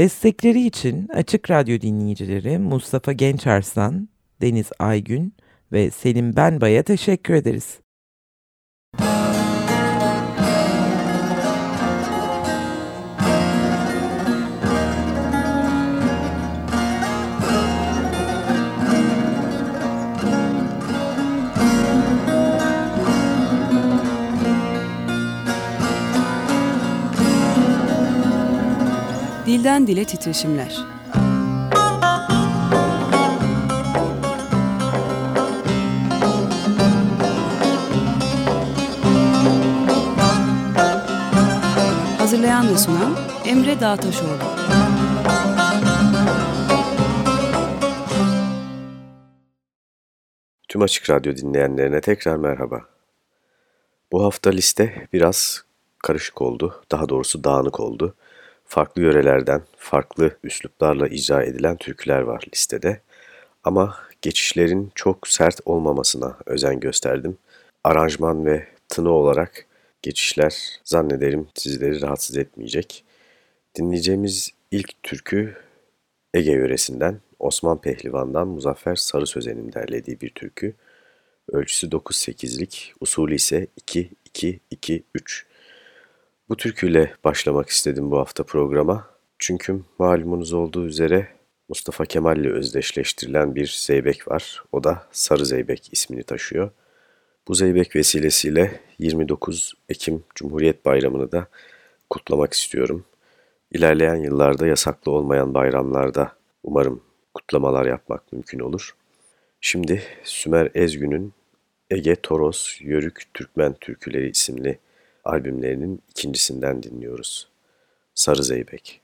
Destekleri için Açık Radyo dinleyicileri Mustafa Gençarslan, Deniz Aygün ve Selim Benbay'a teşekkür ederiz. Dilden Dile Titreşimler. Hazırlayan ve sunan Emre Dağtaşoğlu. Tüm Açık Radyo dinleyenlerine tekrar merhaba. Bu hafta liste biraz karışık oldu, daha doğrusu dağınık oldu farklı yörelerden, farklı üsluplarla icra edilen türküler var listede. Ama geçişlerin çok sert olmamasına özen gösterdim. Aranjman ve tını olarak geçişler zannederim sizleri rahatsız etmeyecek. Dinleyeceğimiz ilk türkü Ege yöresinden Osman Pehlivan'dan Muzaffer Sarı Sözen'in derlediği bir türkü. Ölçüsü 9-8'lik, usulü ise 2-2-2-3. Bu türküyle başlamak istedim bu hafta programa. Çünkü malumunuz olduğu üzere Mustafa Kemal ile özdeşleştirilen bir zeybek var. O da Sarı Zeybek ismini taşıyor. Bu zeybek vesilesiyle 29 Ekim Cumhuriyet Bayramı'nı da kutlamak istiyorum. İlerleyen yıllarda yasaklı olmayan bayramlarda umarım kutlamalar yapmak mümkün olur. Şimdi Sümer Ezgün'ün Ege Toros Yörük Türkmen Türküleri isimli albümlerinin ikincisinden dinliyoruz. Sarı Zeybek.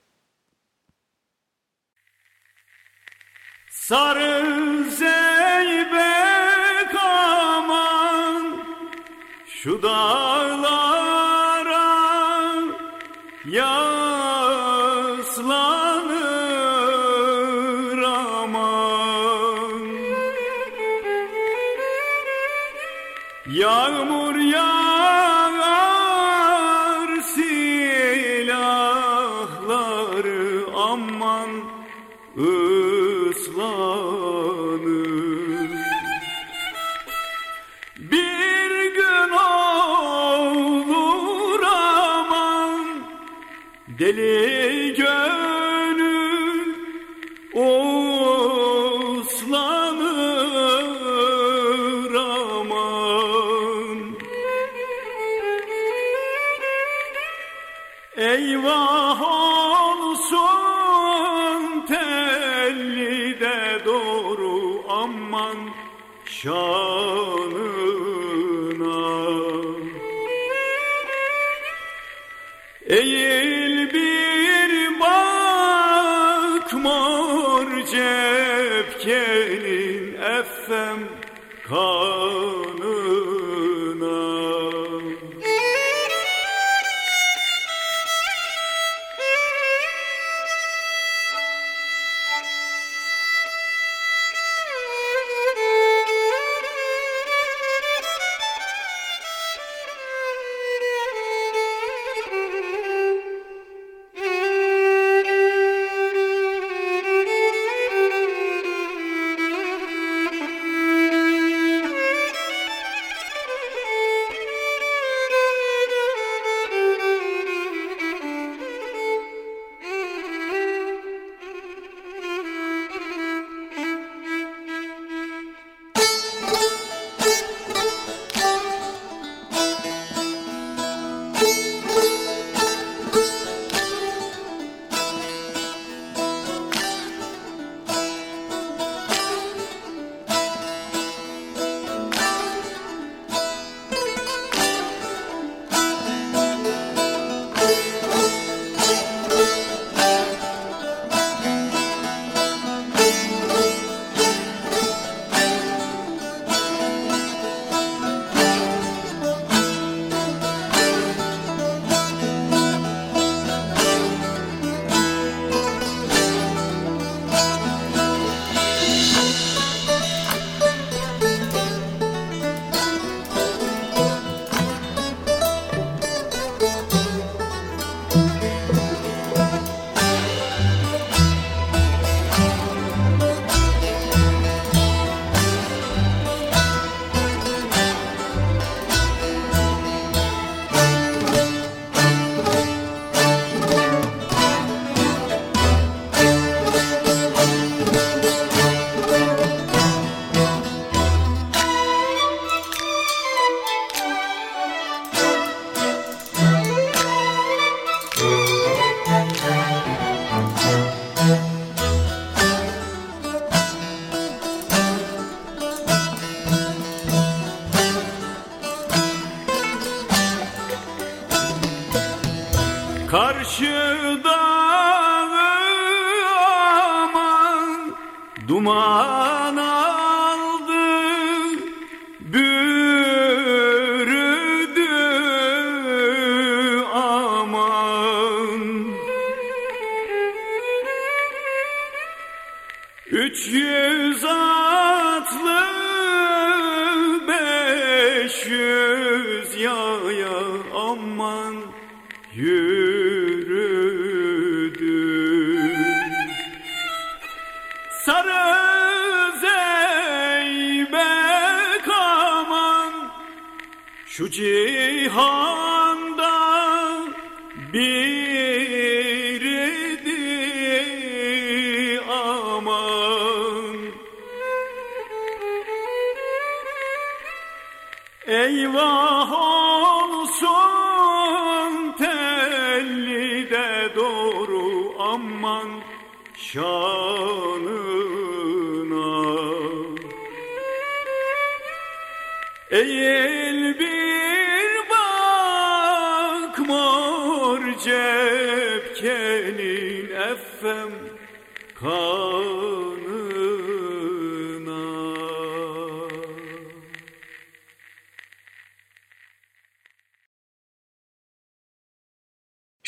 Sarı zeybek aman şu dağlara yaslanır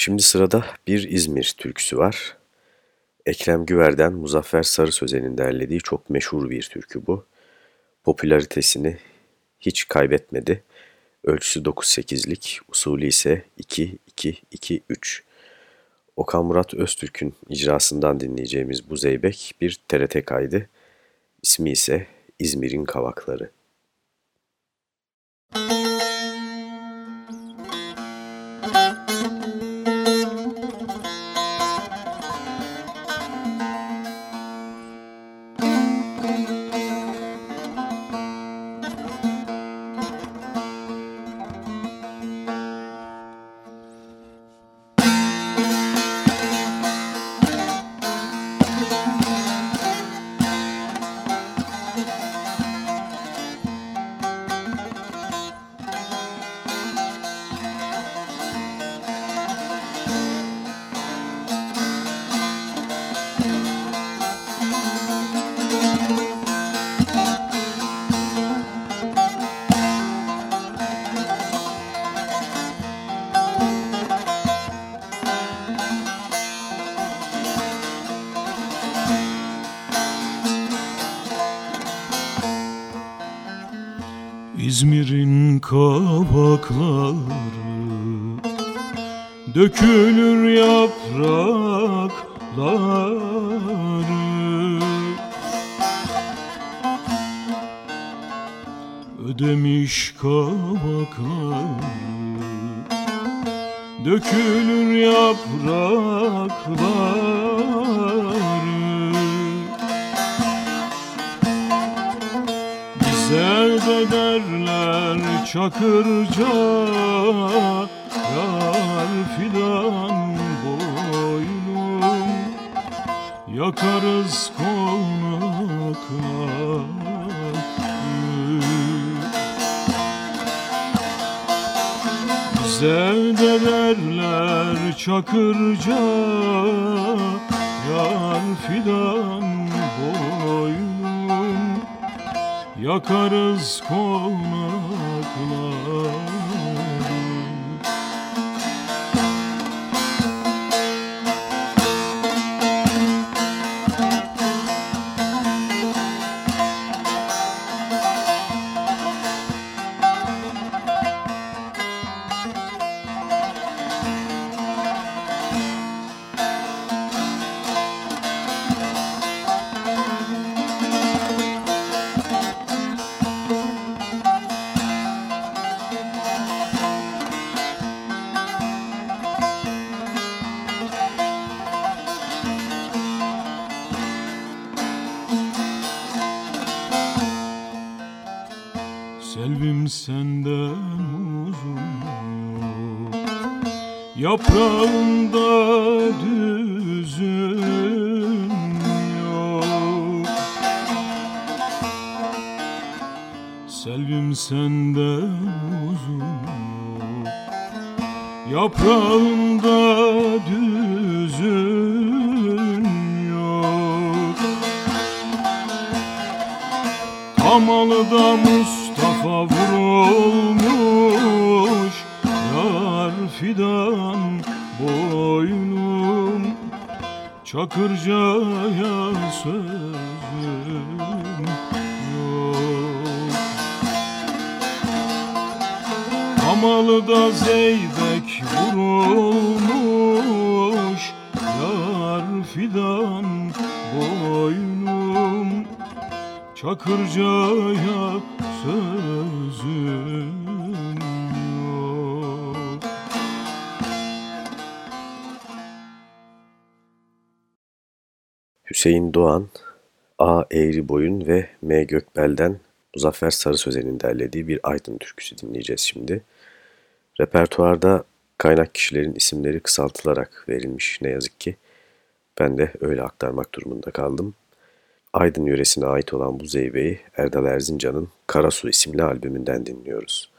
Şimdi sırada bir İzmir türküsü var. Ekrem Güver'den Muzaffer Sarı Sözen'in derlediği çok meşhur bir türkü bu. Popülaritesini hiç kaybetmedi. Ölçüsü 9-8'lik, usulü ise 2-2-2-3. Okan Murat Öztürk'ün icrasından dinleyeceğimiz bu zeybek bir TRT kaydı. İsmi ise İzmir'in Kavakları. İzmir'in Dökülür yaprakları. Ödemiş kavakları Dökülür yaprakları. Bize de derler Çakırca fidan boynum Yakarız de derler Çakırca Yar fidan boynum Yakarız konakları Yaprağında düzün yok. Hamalı'da Mustafa vurulmuş Yar fidan boynum. Çakırca'ya sözüm Hamalı'da Zeybek vurulmuş Yar fidan boynum Çakırca'ya sözüm Hüseyin Doğan, A. Eğri Boyun ve M. Gökbel'den Muzaffer Sarı Sözen'in derlediği bir Aydın türküsü dinleyeceğiz şimdi. Repertuarda kaynak kişilerin isimleri kısaltılarak verilmiş ne yazık ki. Ben de öyle aktarmak durumunda kaldım. Aydın yöresine ait olan bu zeybeyi Erdal Erzincan'ın Karasu isimli albümünden dinliyoruz.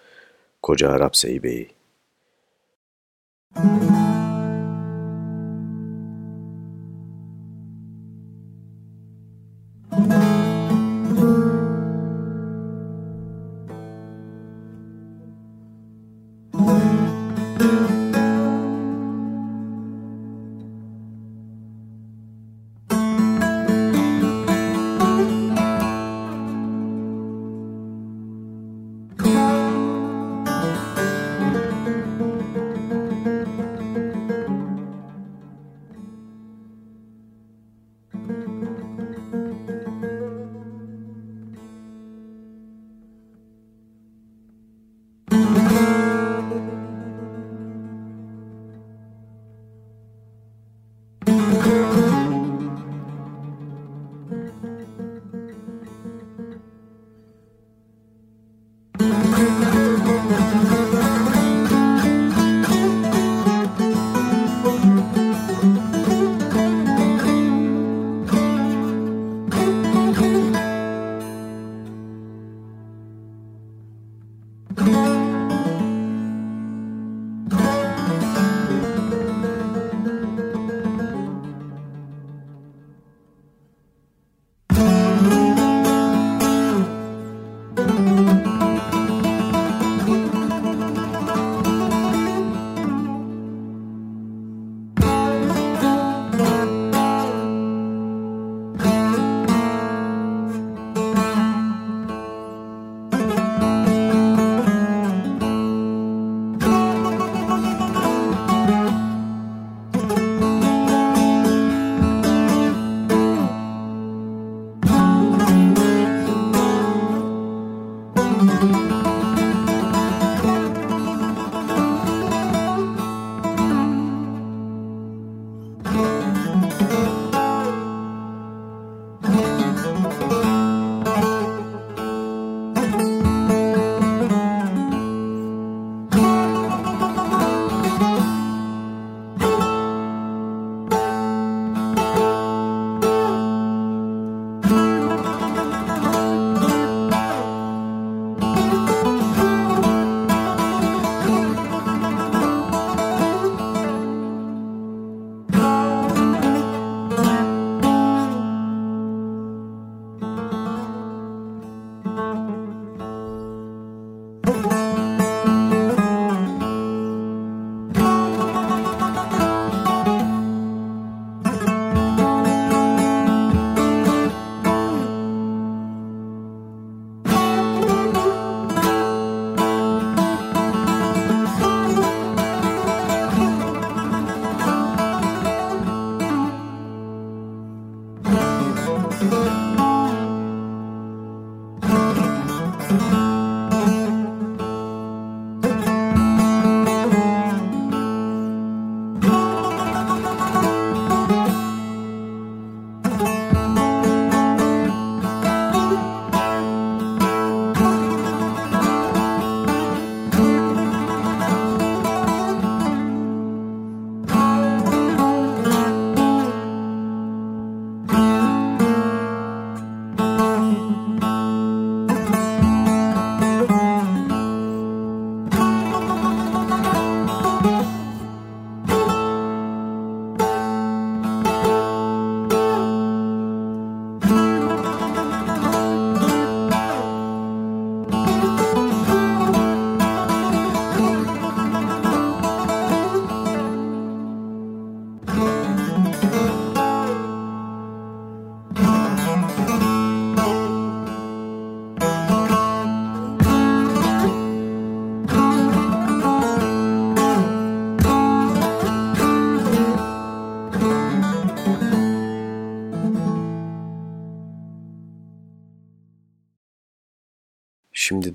Koca Arap Zeybeği. Müzik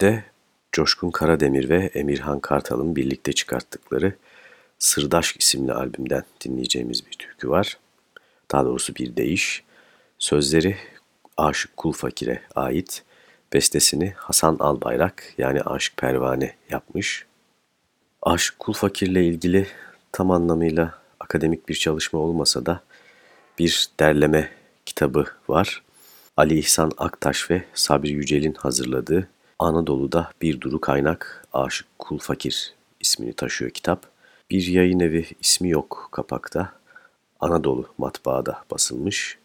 Şimdi de Coşkun Karademir ve Emirhan Kartal'ın birlikte çıkarttıkları Sırdaş isimli albümden dinleyeceğimiz bir türkü var. Daha doğrusu bir deyiş. Sözleri Aşık Kul Fakir'e ait. Bestesini Hasan Albayrak yani Aşık Pervane yapmış. Aşık Kul Fakir'le ilgili tam anlamıyla akademik bir çalışma olmasa da bir derleme kitabı var. Ali İhsan Aktaş ve Sabri Yücel'in hazırladığı Anadolu'da Bir Duru Kaynak Aşık Kul Fakir ismini taşıyor kitap. Bir yayın evi ismi yok kapakta. Anadolu matbaada basılmış.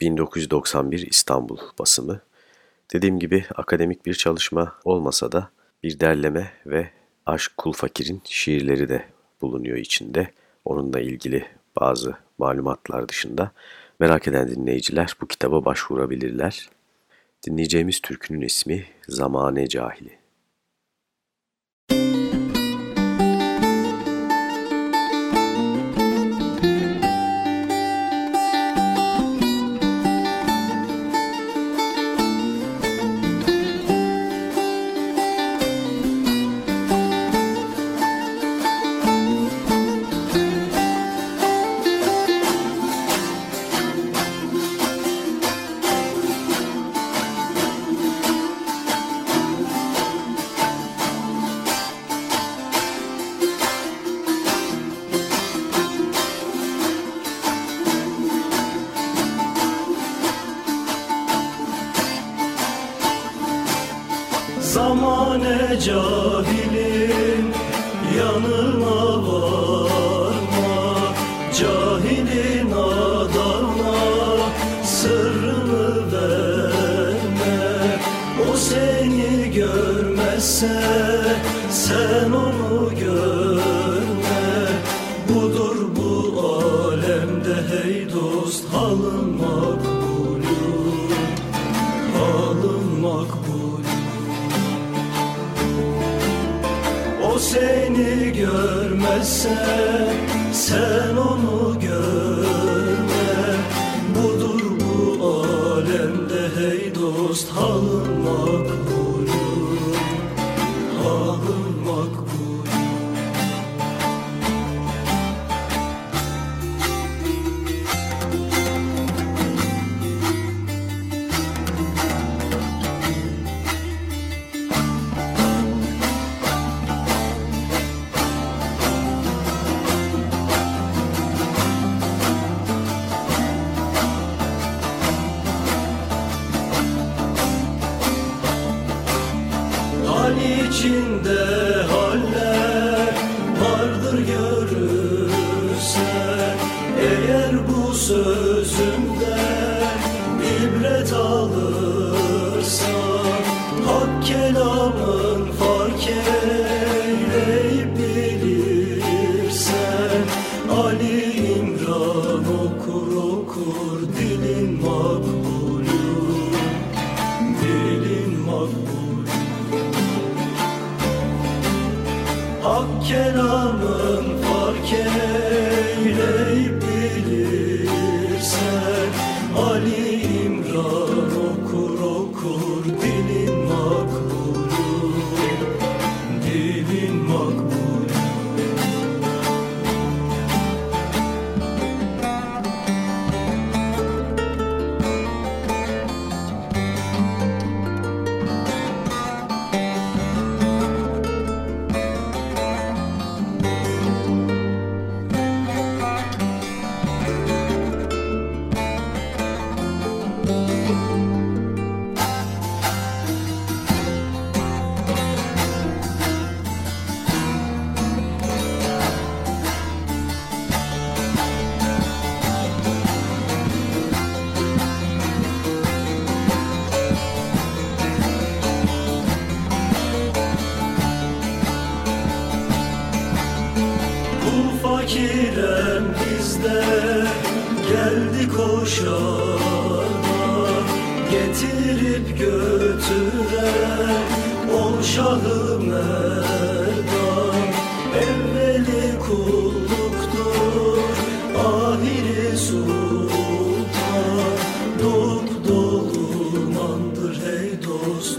1991 İstanbul basımı. Dediğim gibi akademik bir çalışma olmasa da bir derleme ve Aşk Kul Fakir'in şiirleri de bulunuyor içinde. Onunla ilgili bazı malumatlar dışında merak eden dinleyiciler bu kitaba başvurabilirler. Dinleyeceğimiz türkünün ismi Zamane Cahili.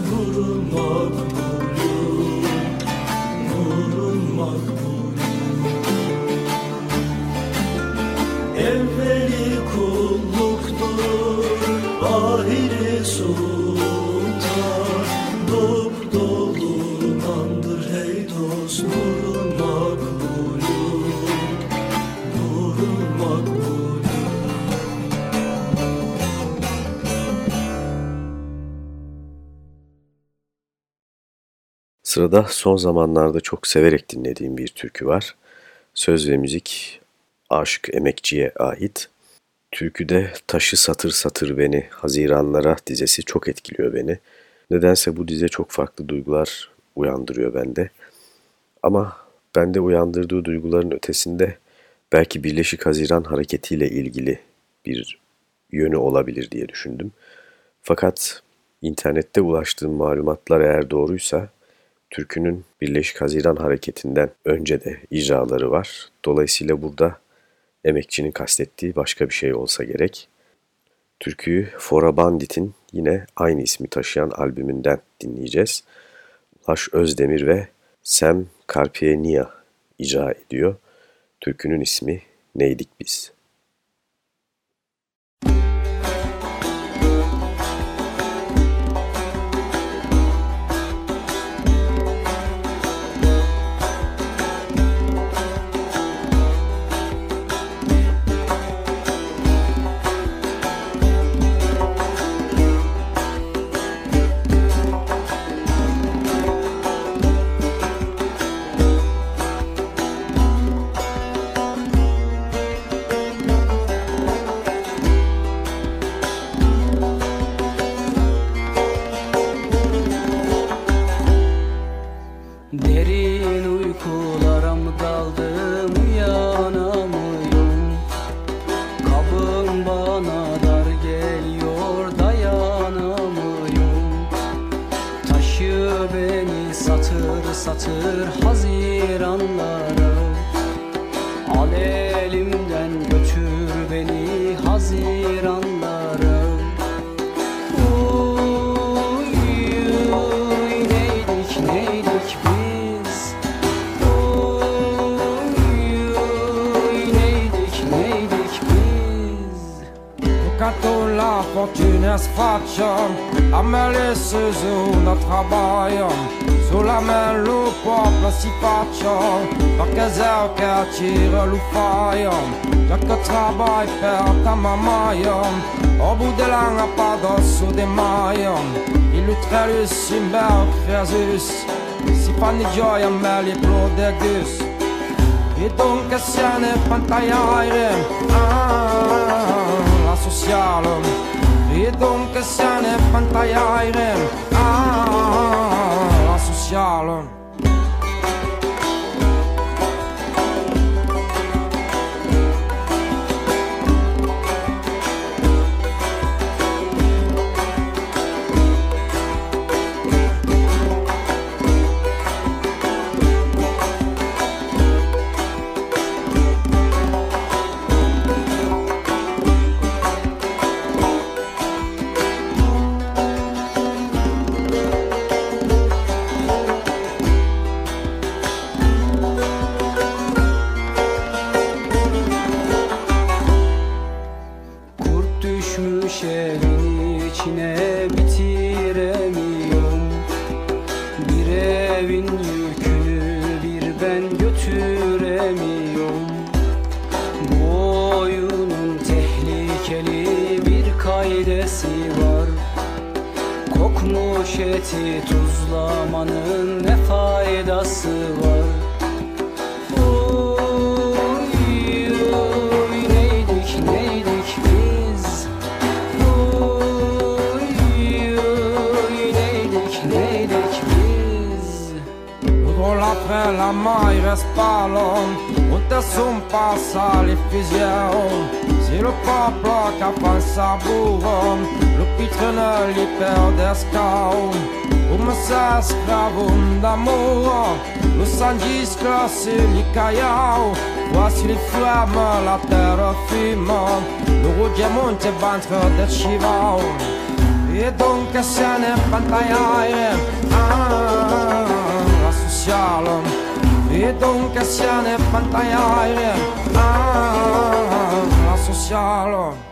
Dop Sırada son zamanlarda çok severek dinlediğim bir türkü var. Söz ve müzik Aşık Emekçi'ye ait. Türküde taşı satır satır beni, Haziranlara dizesi çok etkiliyor beni. Nedense bu dize çok farklı duygular uyandırıyor bende. Ama bende uyandırdığı duyguların ötesinde belki Birleşik Haziran hareketiyle ilgili bir yönü olabilir diye düşündüm. Fakat internette ulaştığım malumatlar eğer doğruysa türkünün Birleşik Haziran hareketinden önce de icraları var. Dolayısıyla burada emekçinin kastettiği başka bir şey olsa gerek. Türküyü Fora Bandit'in yine aynı ismi taşıyan albümünden dinleyeceğiz. Ulaş Özdemir ve Sem Karpienia icra ediyor. Türkünün ismi Neydik Biz? Derin ma majom Obudela nga il sude majom Ilutrelius simber Cresus Si panigioia meli prodegus E dunque siene pantaiaire ah, La socialum E dunque siene ah, La socialum til vannføddet I dunker sennepet pleier ah, Sosialen I dunker sennepet pleier ah, Sosialen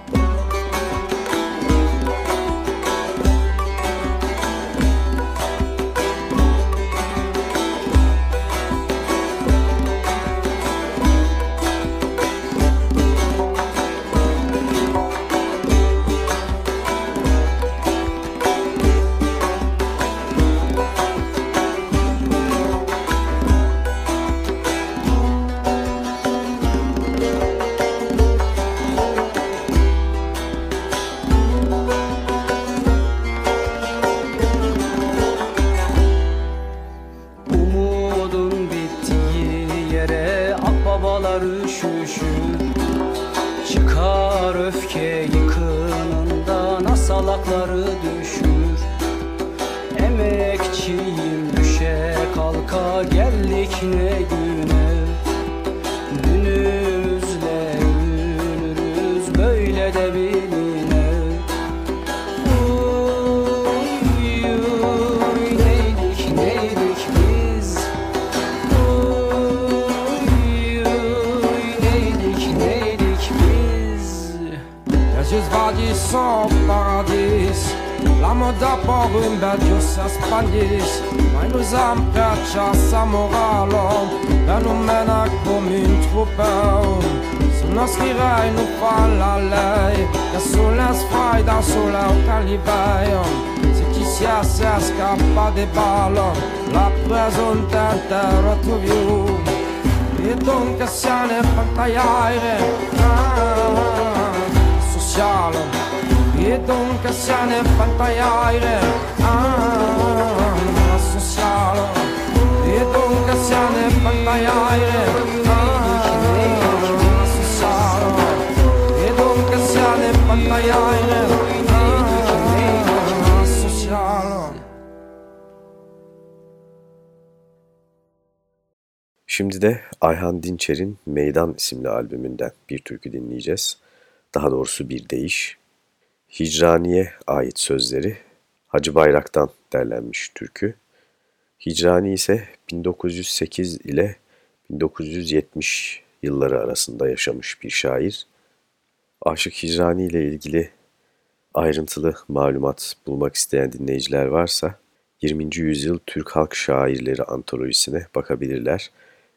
Şimdi de Ayhan Dinçer'in Meydan isimli albümünden bir türkü dinleyeceğiz. Daha doğrusu bir deyiş. Hicrani'ye ait sözleri Hacı Bayrak'tan derlenmiş türkü. Hicrani ise 1908 ile 1970 yılları arasında yaşamış bir şair. Aşık Hicrani ile ilgili ayrıntılı malumat bulmak isteyen dinleyiciler varsa 20. Yüzyıl Türk Halk Şairleri Antolojisi'ne bakabilirler.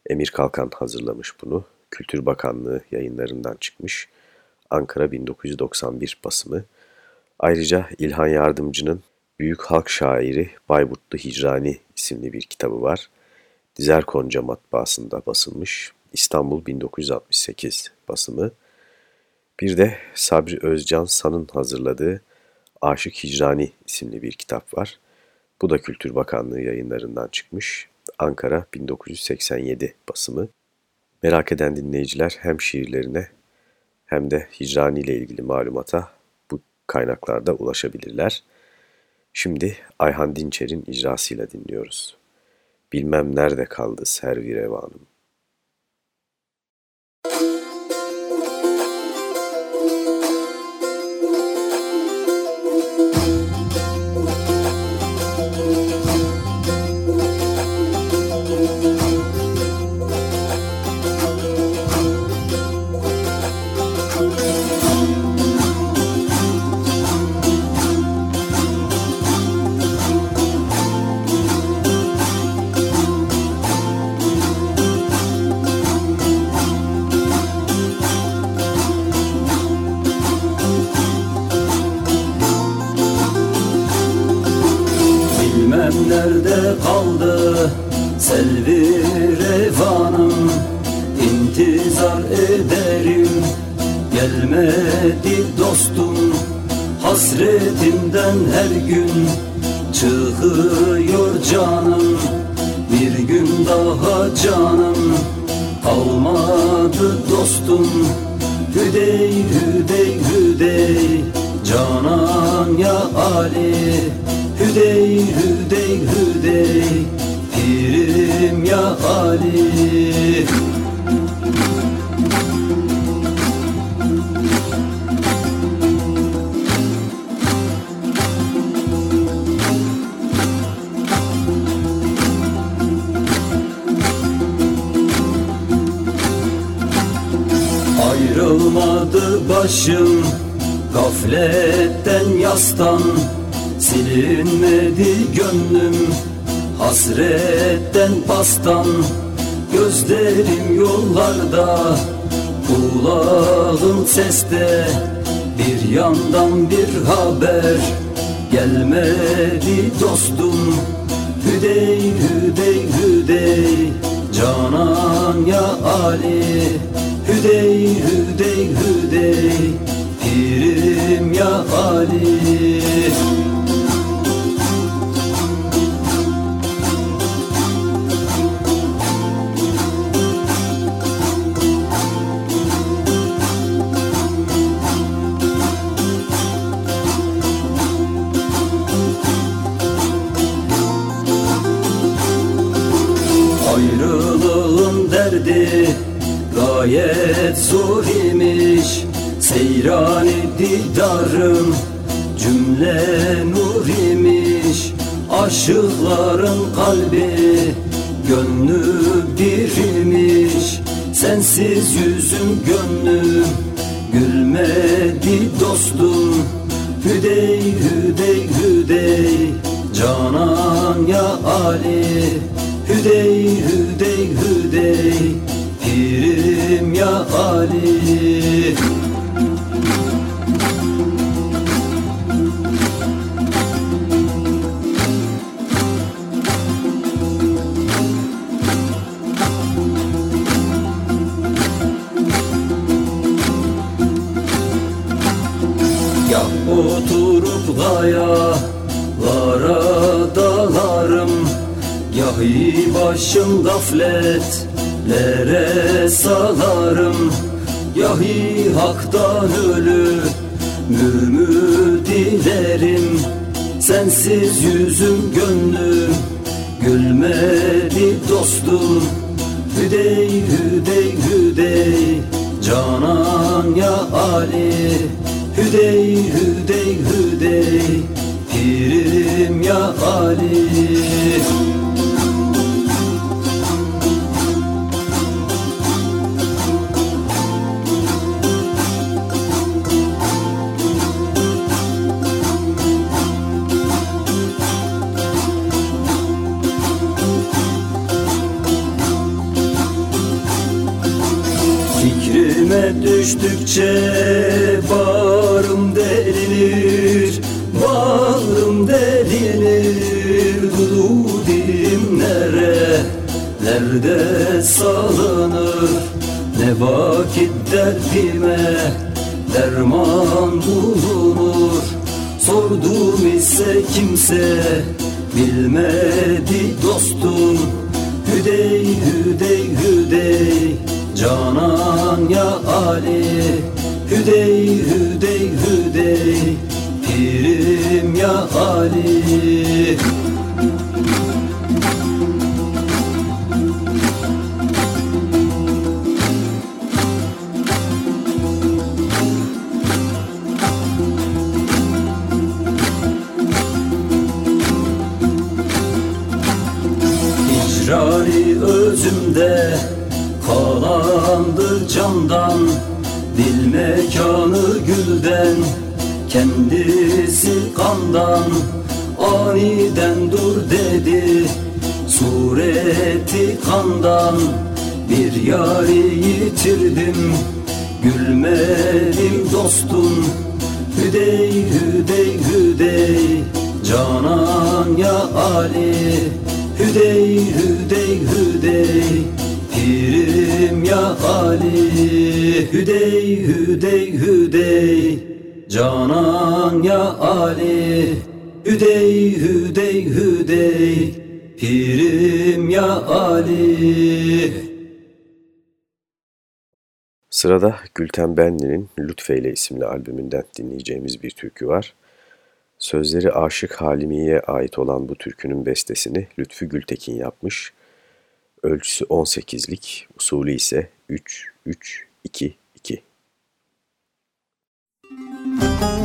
Emir Kalkan hazırlamış bunu. Kültür Bakanlığı yayınlarından çıkmış. Ankara 1991 basımı. Ayrıca İlhan Yardımcı'nın Büyük Halk Şairi Bayburtlu Hicrani isimli bir kitabı var. Dizer Konca matbaasında basılmış. İstanbul 1968 basımı. Bir de Sabri Özcan San'ın hazırladığı Aşık Hicrani isimli bir kitap var. Bu da Kültür Bakanlığı yayınlarından çıkmış. Ankara 1987 basımı. Merak eden dinleyiciler hem şiirlerine hem de Hicrani ile ilgili malumata bu kaynaklarda ulaşabilirler. Şimdi Ayhan Dinçer'in icrasıyla dinliyoruz. Bilmem nerede kaldı servi revanım. Ya Ali pirim ya Ali Fikrime düştükçe derdime Derman bulunur? Sordum ise kimse Bilmedi dostum. Hüdey hüdey hüdey Canan ya Ali. Hüdey hüdey hüdey Pirim ya Ali canan ya Ali Hüdey hüdey hüdey. Pirim ya Ali Hüdey hüdey hüdey. Canan ya Ali Hüdey hüdey hüdey. Pirim ya Ali. Sırada Gülten Benli'nin Lütfeyle isimli albümünden dinleyeceğimiz bir türkü var. Sözleri Aşık Halimiye'ye ait olan bu türkünün bestesini Lütfü Gültekin yapmış. Ölçüsü 18'lik, usulü ise 3-3-2-2. bilesin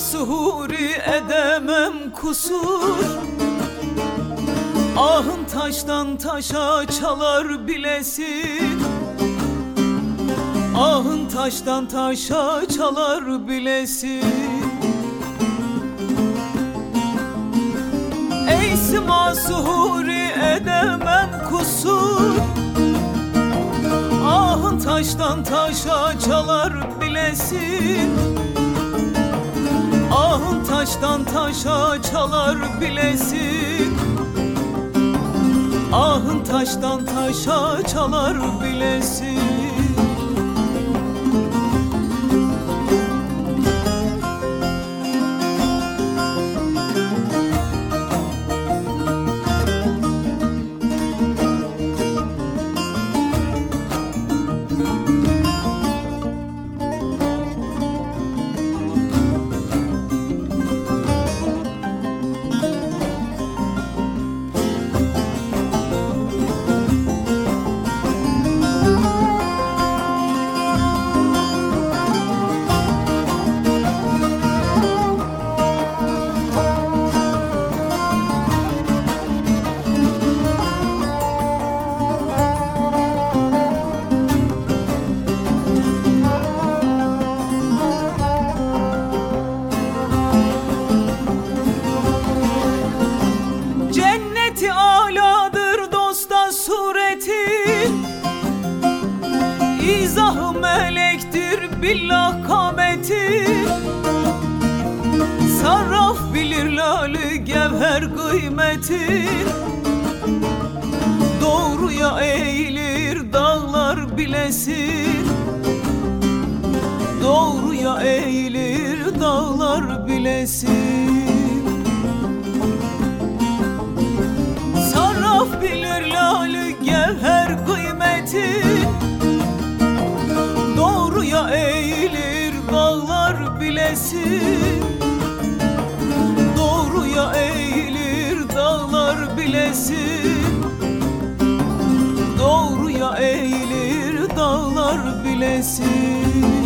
Suhuri edemem kusur. Ahın taştan taşa çalar bilesin Ahın taştan taşa çalar bilesin Ey sima edemem kusur. Ahın taştan taşa çalar bilesin Ahın taştan taşa çalar bilesin Ahın taştan taşa çalar bilesin Doğruya eğilir dağlar bilesin. Doğruya eğilir dağlar bilesin. Sarraf bilir lali gevher kıymeti. Doğruya eğilir dağlar bilesin bilesin Doğruya eğilir dağlar bilesin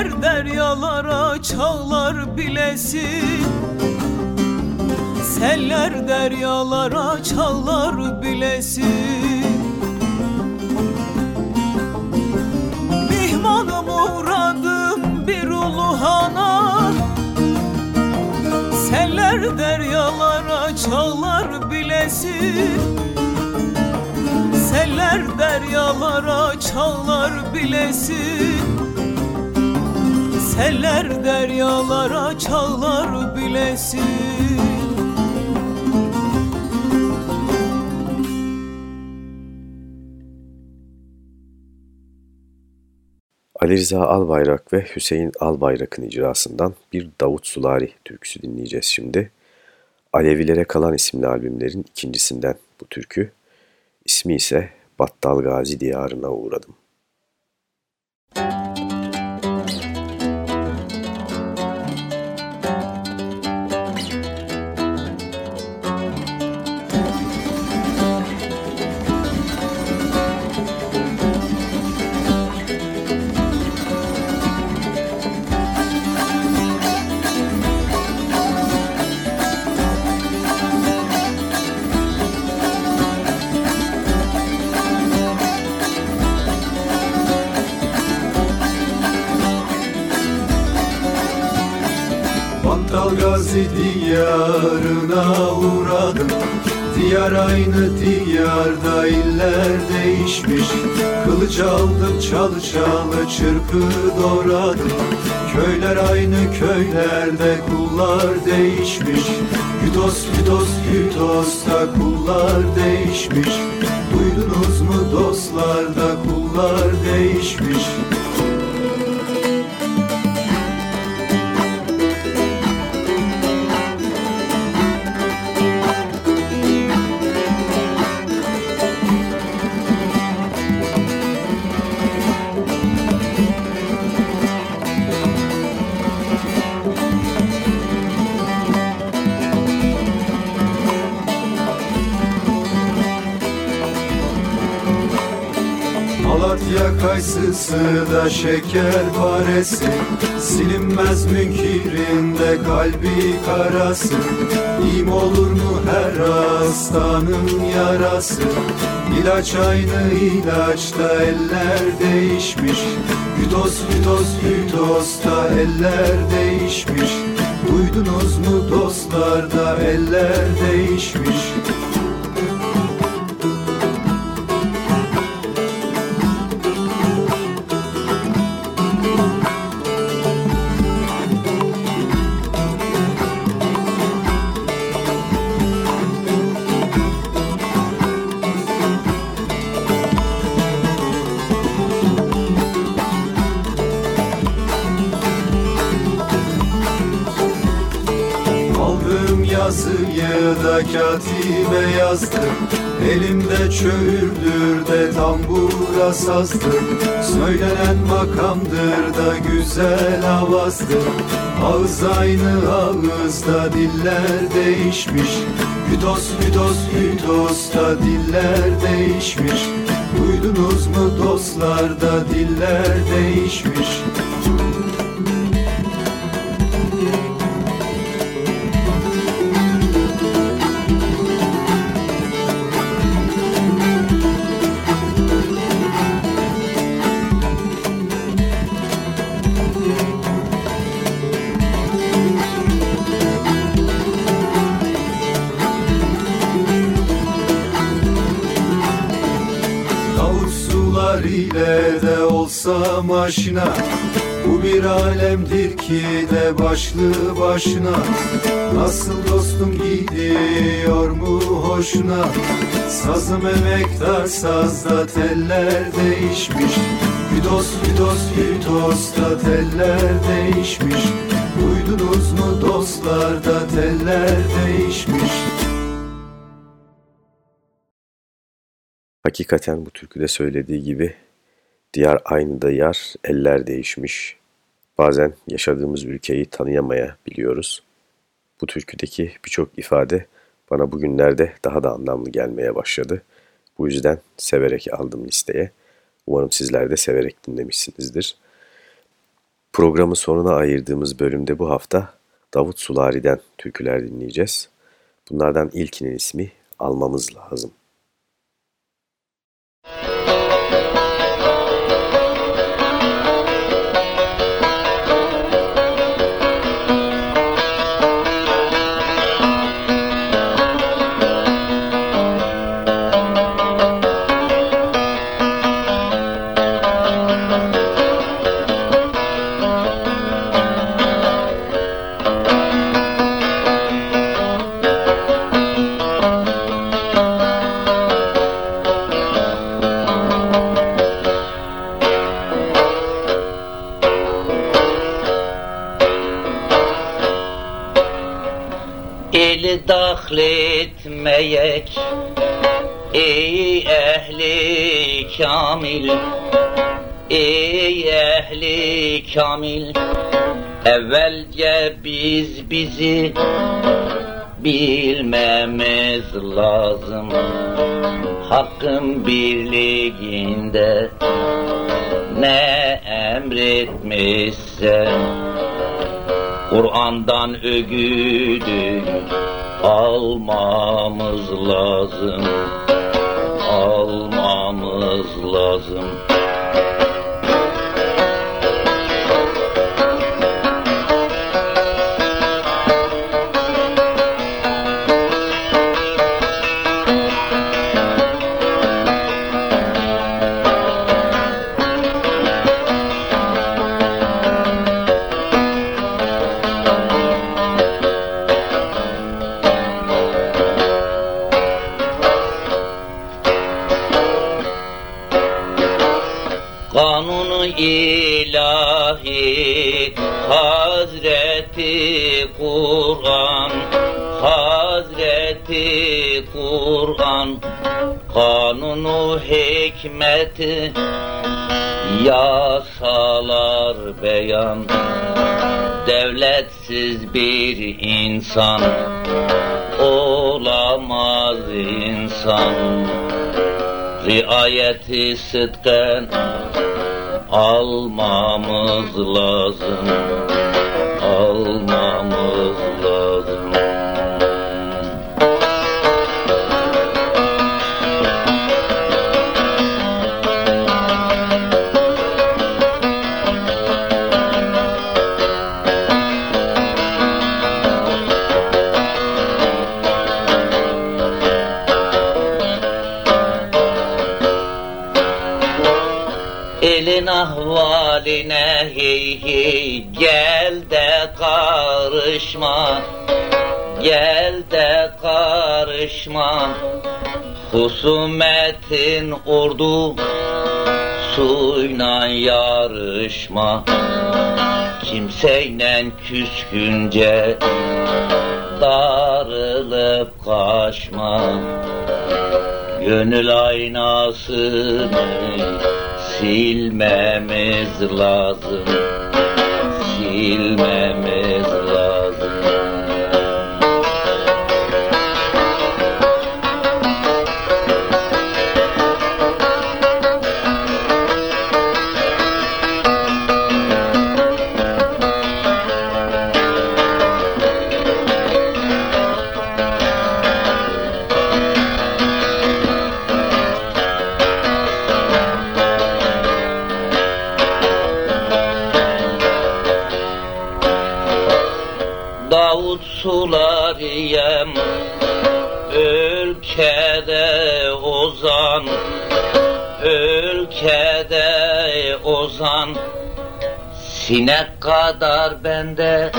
Seller deryalara çağlar bilesin. Seller deryalara çağlar bilesin. Mihmanım uğradım bir uluhana. Seller deryalara çağlar bilesin. Seller deryalara çağlar bilesin Seller deryalara çağlar bilesin Ali Rıza Albayrak ve Hüseyin Albayrak'ın icrasından bir Davut Sulari türküsü dinleyeceğiz şimdi. Alevilere Kalan isimli albümlerin ikincisinden bu türkü. İsmi ise Battal Gazi Diyarına Uğradım. Diyar aynı diyarda iller değişmiş. Kılıç aldım çalı çalı çırpı doğradım. Köyler aynı köylerde kullar değişmiş. Yüdos yüdos yüdosta kullar değişmiş. Duydunuz mu dostlarda kullar değişmiş kayısısı da şeker paresi Silinmez münkirinde kalbi karası. İm olur mu her hastanın yarası? İlaç aynı ilaçta eller değişmiş. Yüdos yüdos yüdosta eller değişmiş. Duydunuz mu dostlarda eller değişmiş sazdım Söylenen makamdır da güzel avazdır Ağız aynı ağızda diller değişmiş. Yüdos yüdos yüdosta diller değişmiş. Duydunuz mu dostlarda diller değişmiş aşina Bu bir alemdir ki de başlı başına. Nasıl dostum gidiyor mu hoşuna? Sazım emektar sazda teller değişmiş. Yüdos yüdos yüdosta teller değişmiş. Duydunuz mu dostlarda teller değişmiş? Hakikaten bu türküde söylediği gibi diyar aynı da yar, eller değişmiş. Bazen yaşadığımız ülkeyi tanıyamayabiliyoruz. Bu türküdeki birçok ifade bana bugünlerde daha da anlamlı gelmeye başladı. Bu yüzden severek aldım listeye. Umarım sizler de severek dinlemişsinizdir. Programın sonuna ayırdığımız bölümde bu hafta Davut Sulari'den türküler dinleyeceğiz. Bunlardan ilkinin ismi Almamız Lazım. Kamil. Evvelce biz bizi Bilmemiz lazım. Hakkın birliğinde Ne emretmişse Kur'an'dan ögüdü almamız lazım. Almamız lazım Kur'an Kanunu hikmeti Yasalar beyan. Devletsiz bir insan Olamaz insan. Riayeti sıdken almamız lazım almamız hey gel de karışma Gel de karışma. Husumetin ordu suyla yarışma. Kimseyle küskünce darılıp kaçma. Gönül aynasını silmemiz lazım Silmemiz Davut sularıyem Ülkede ozan Ülkede ozan. Sinek kadar bende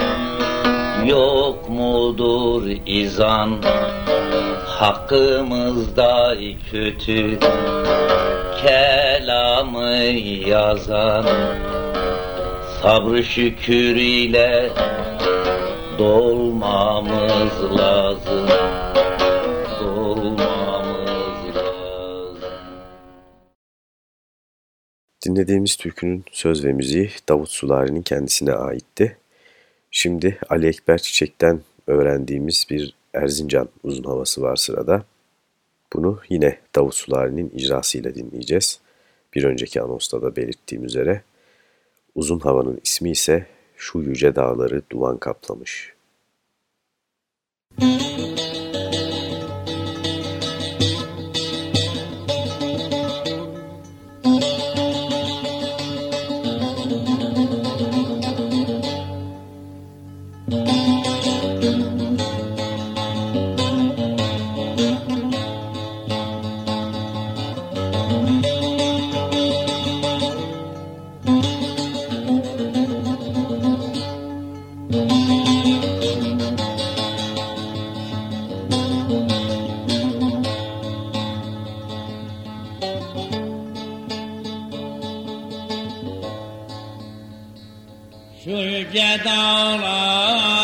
Yok mudur izan? Hakkımızda kötü Kelamı yazan. Sabrı şükür ile dolmamız lazım dolmamız lazım Dinlediğimiz türkünün söz ve müziği Davut Sulari'nin kendisine aitti. Şimdi Ali Ekber Çiçek'ten öğrendiğimiz bir Erzincan uzun havası var sırada. Bunu yine Davut Sulari'nin icrasıyla dinleyeceğiz. Bir önceki anonsta da belirttiğim üzere. Uzun havanın ismi ise Şu Yüce Dağları Duman Kaplamış. Şu yüce dağları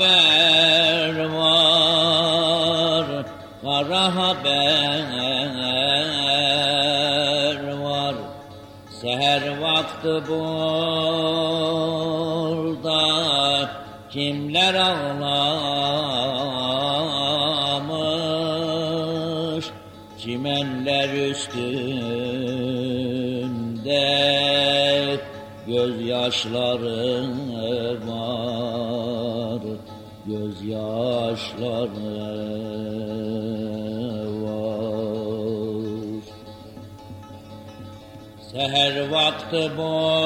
haber var Kara haber var. Seher vakti burada kimler ağlamış? Çimenler üstünde gözyaşları saklana var. Seher vakti borda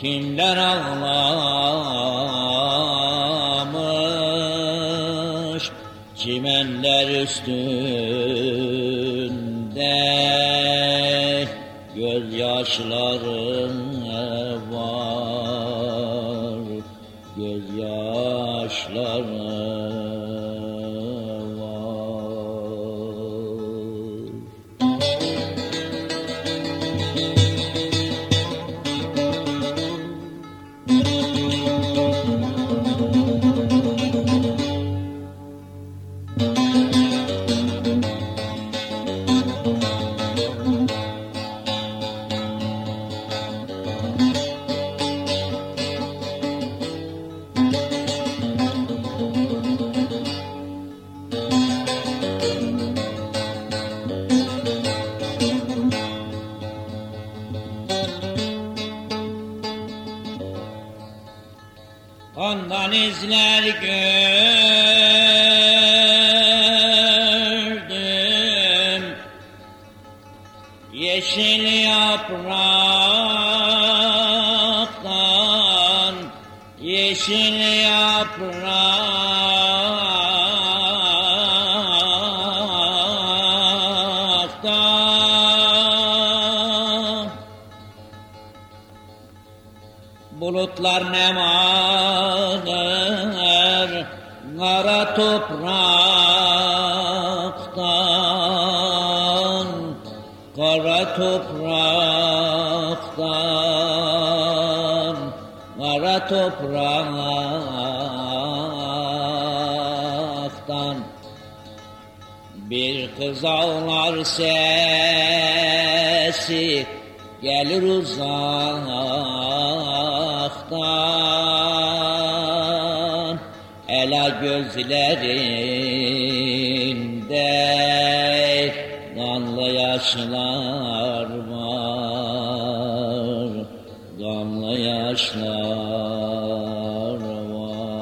kimler ağlamış, çimenler üstü Kanlı yaşlar var Kanlı yaşlar var.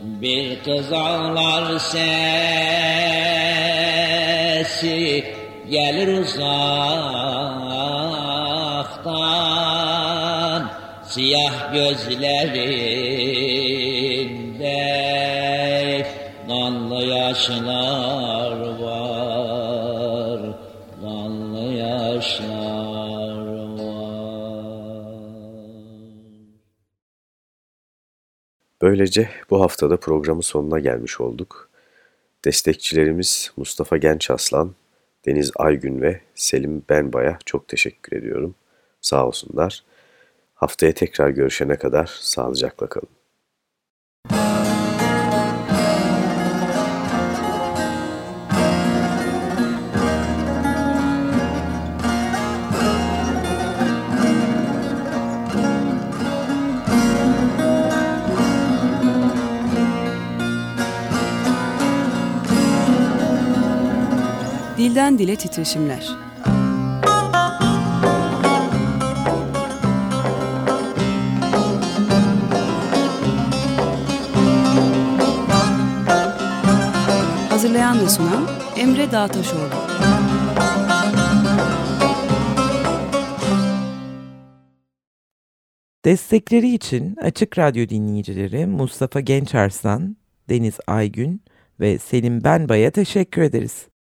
Bir kız ağlar sesi gelir uzaktan Siyah gözlerinde. Kanlı yaşlar Böylece bu haftada programın sonuna gelmiş olduk. Destekçilerimiz Mustafa Genç Aslan, Deniz Aygün ve Selim Benbay'a çok teşekkür ediyorum. Sağ olsunlar. Haftaya tekrar görüşene kadar sağlıcakla kalın. Dilden dile titreşimler. Hazırlayan ve sunan Emre Dağtaşoğlu. Destekleri için Açık Radyo dinleyicileri Mustafa Gençarslan, Deniz Aygün ve Selim Benbay'a teşekkür ederiz.